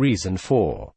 Reason 4